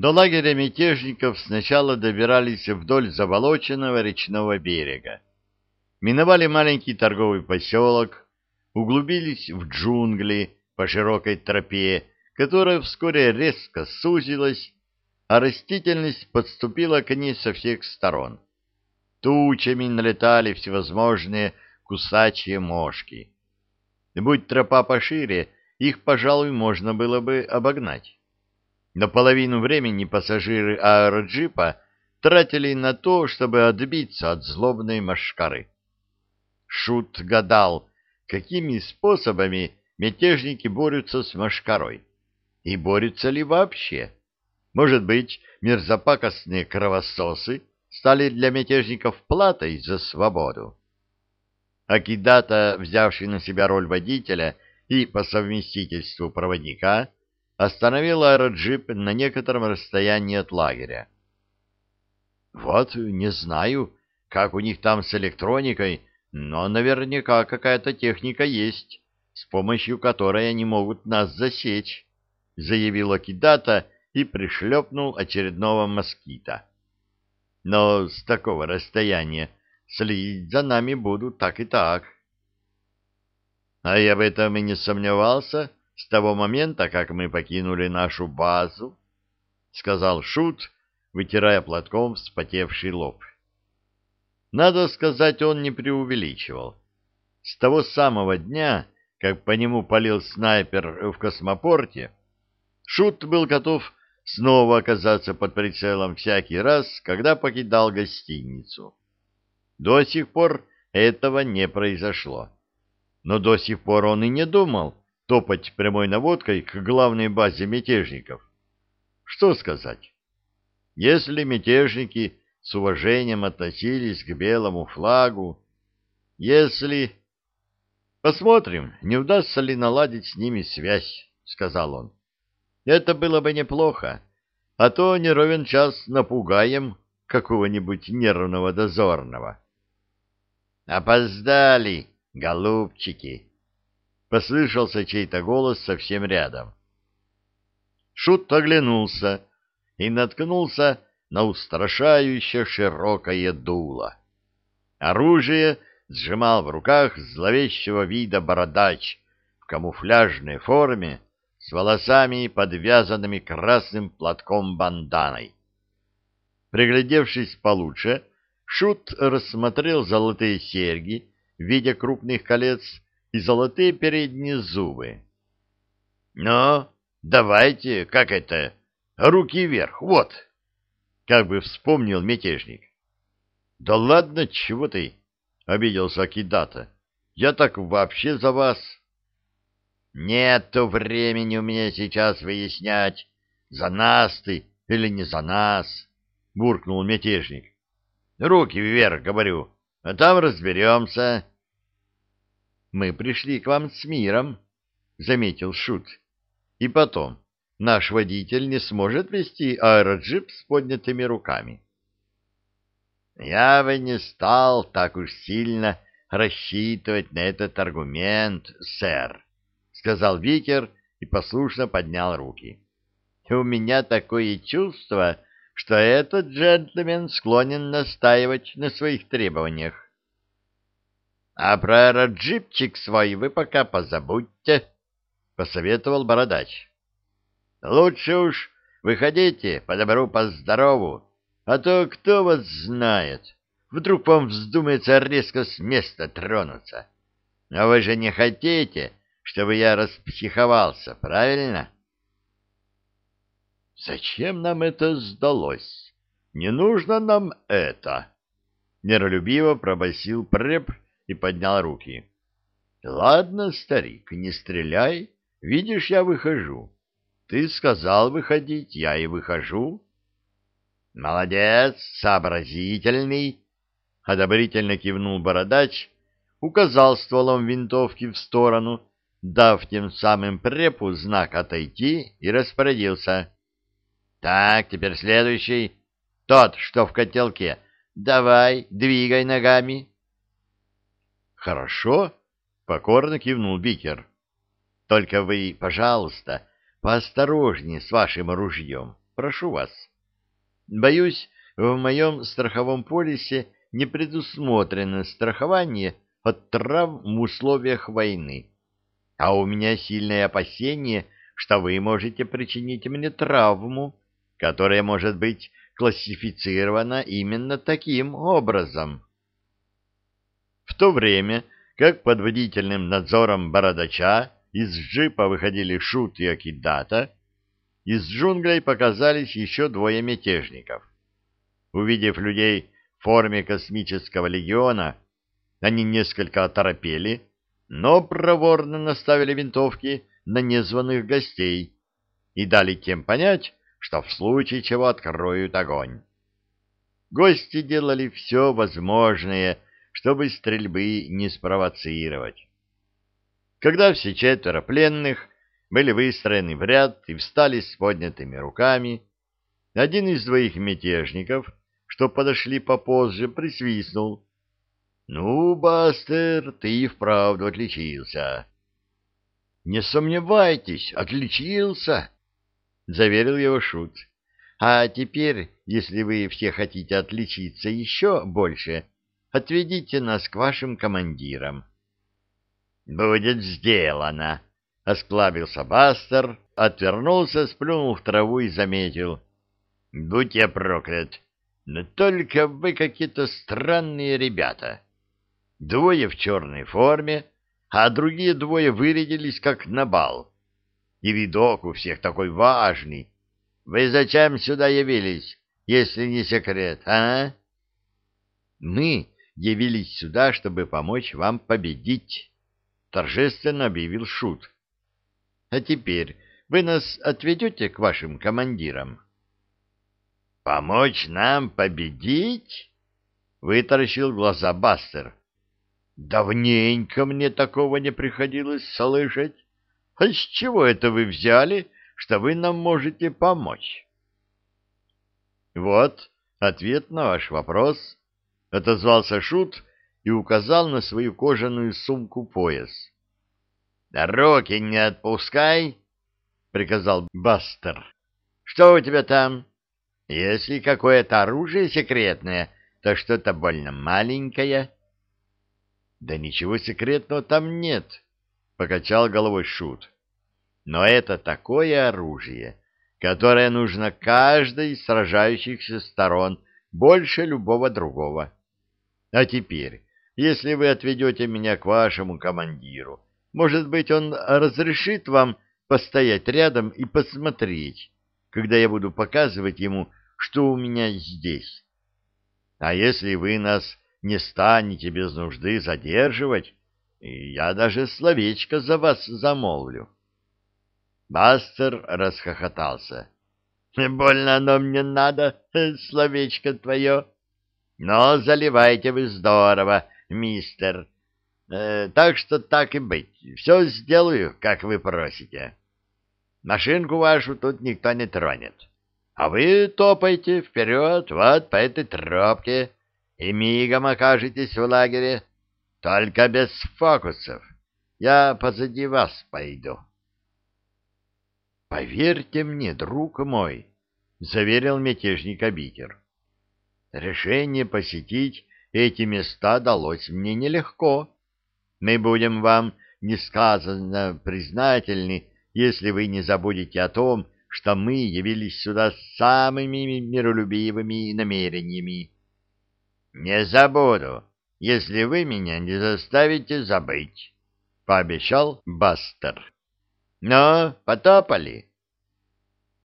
До лагеря мятежников сначала добирались вдоль заболоченного речного берега. Миновали маленький торговый поселок, углубились в джунгли по широкой тропе, которая вскоре резко сузилась, а растительность подступила к ней со всех сторон. Тучами налетали всевозможные кусачие мошки. Будь тропа пошире, их, пожалуй, можно было бы обогнать. Но половину времени пассажиры аэроджипа тратили на то, чтобы отбиться от злобной машкары. Шут гадал, какими способами мятежники борются с машкарой. И борются ли вообще? Может быть, мерзопакостные кровососы стали для мятежников платой за свободу? Акидата, взявший на себя роль водителя и по совместительству проводника, остановил аэроджип на некотором расстоянии от лагеря. «Вот, не знаю, как у них там с электроникой, но наверняка какая-то техника есть, с помощью которой они могут нас засечь», — заявил Акидата и пришлепнул очередного москита. «Но с такого расстояния следить за нами будут так и так». «А я в этом и не сомневался», — с того момента, как мы покинули нашу базу, — сказал Шут, вытирая платком вспотевший лоб. Надо сказать, он не преувеличивал. С того самого дня, как по нему палил снайпер в космопорте, Шут был готов снова оказаться под прицелом всякий раз, когда покидал гостиницу. До сих пор этого не произошло. Но до сих пор он и не думал, топать прямой наводкой к главной базе мятежников. Что сказать? Если мятежники с уважением относились к белому флагу, если... Посмотрим, не удастся ли наладить с ними связь, — сказал он. Это было бы неплохо, а то не ровен час напугаем какого-нибудь нервного дозорного. Опоздали, голубчики! Послышался чей-то голос совсем рядом. Шут оглянулся и наткнулся на устрашающе широкое дуло. Оружие сжимал в руках зловещего вида бородач в камуфляжной форме с волосами, подвязанными красным платком-банданой. Приглядевшись получше, Шут рассмотрел золотые серьги в виде крупных колец и золотые передние зубы. — Ну, давайте, как это, руки вверх, вот! — как бы вспомнил мятежник. — Да ладно, чего ты? — обиделся Акидата. — Я так вообще за вас. — Нету времени у меня сейчас выяснять, за нас ты или не за нас, — буркнул мятежник. — Руки вверх, говорю, а там разберемся. — мы пришли к вам с миром, — заметил Шут. И потом, наш водитель не сможет вести аэроджип с поднятыми руками. Я бы не стал так уж сильно рассчитывать на этот аргумент, сэр, — сказал Викер и послушно поднял руки. У меня такое чувство, что этот джентльмен склонен настаивать на своих требованиях. А про раджипчик свой вы пока позабудьте, — посоветовал бородач. — Лучше уж выходите по добру, по здорову, а то кто вас знает, вдруг вам вздумается резко с места тронуться. А вы же не хотите, чтобы я распсиховался, правильно? — Зачем нам это сдалось? Не нужно нам это! — миролюбиво пробасил преп, — и поднял руки. — Ладно, старик, не стреляй. Видишь, я выхожу. Ты сказал выходить, я и выхожу. — Молодец, сообразительный! — одобрительно кивнул бородач, указал стволом винтовки в сторону, дав тем самым препу знак отойти, и распорядился. — Так, теперь следующий. Тот, что в котелке. Давай, двигай ногами. «Хорошо», — покорно кивнул Бикер. «Только вы, пожалуйста, поосторожнее с вашим ружьем, прошу вас. Боюсь, в моем страховом полисе не предусмотрено страхование от травм в условиях войны. А у меня сильное опасение, что вы можете причинить мне травму, которая может быть классифицирована именно таким образом. В то время, как под водительным надзором бородача из джипа выходили Шут и Акидата, из джунглей показались еще двое мятежников. Увидев людей в форме космического легиона, они несколько оторопели, но проворно наставили винтовки на незваных гостей и дали тем понять, что в случае чего откроют огонь. Гости делали все возможное, чтобы стрельбы не спровоцировать. Когда все четверо пленных были выстроены в ряд и встали с поднятыми руками, один из двоих мятежников, что подошли попозже, присвистнул. — Ну, Бастер, ты и вправду отличился. — Не сомневайтесь, отличился, — заверил его Шут. — А теперь, если вы все хотите отличиться еще больше, отведите нас к вашим командирам. — Будет сделано, — осклабился Бастер, отвернулся, сплюнул в траву и заметил. — Будь я проклят! — но только вы какие-то странные ребята. Двое в черной форме, а другие двое вырядились как на бал. И видок у всех такой важный. Вы зачем сюда явились, если не секрет, а? Мы явились сюда, чтобы помочь вам победить, торжественно объявил Шут. А теперь вы нас отведете к вашим командирам? «Помочь нам победить?» — вытаращил глаза Бастер. «Давненько мне такого не приходилось слышать. А с чего это вы взяли, что вы нам можете помочь?» «Вот ответ на ваш вопрос», — отозвался Шут и указал на свою кожаную сумку-пояс. «Руки не отпускай», — приказал Бастер. «Что у тебя там?» Если какое-то оружие секретное, то что-то больно маленькое. — Да ничего секретного там нет, — покачал головой Шут. — Но это такое оружие, которое нужно каждой из сражающихся сторон больше любого другого. А теперь, если вы отведете меня к вашему командиру, может быть, он разрешит вам постоять рядом и посмотреть, когда я буду показывать ему, что у меня здесь. А если вы нас не станете без нужды задерживать, я даже словечко за вас замолвлю. Бастер расхохотался. — Больно оно мне надо, словечко твое. Но заливайте вы здорово, мистер. Э, так что так и быть. Все сделаю, как вы просите. Машинку вашу тут никто не тронет. А вы топайте вперед вот по этой тропке и мигом окажетесь в лагере. Только без фокусов. Я позади вас пойду. — Поверьте мне, друг мой, — заверил мятежник Абикер. — Решение посетить эти места далось мне нелегко. Мы будем вам несказанно признательны, если вы не забудете о том, что мы явились сюда с самыми миролюбивыми намерениями. Не забуду, если вы меня не заставите забыть, — пообещал Бастер. — Но потопали.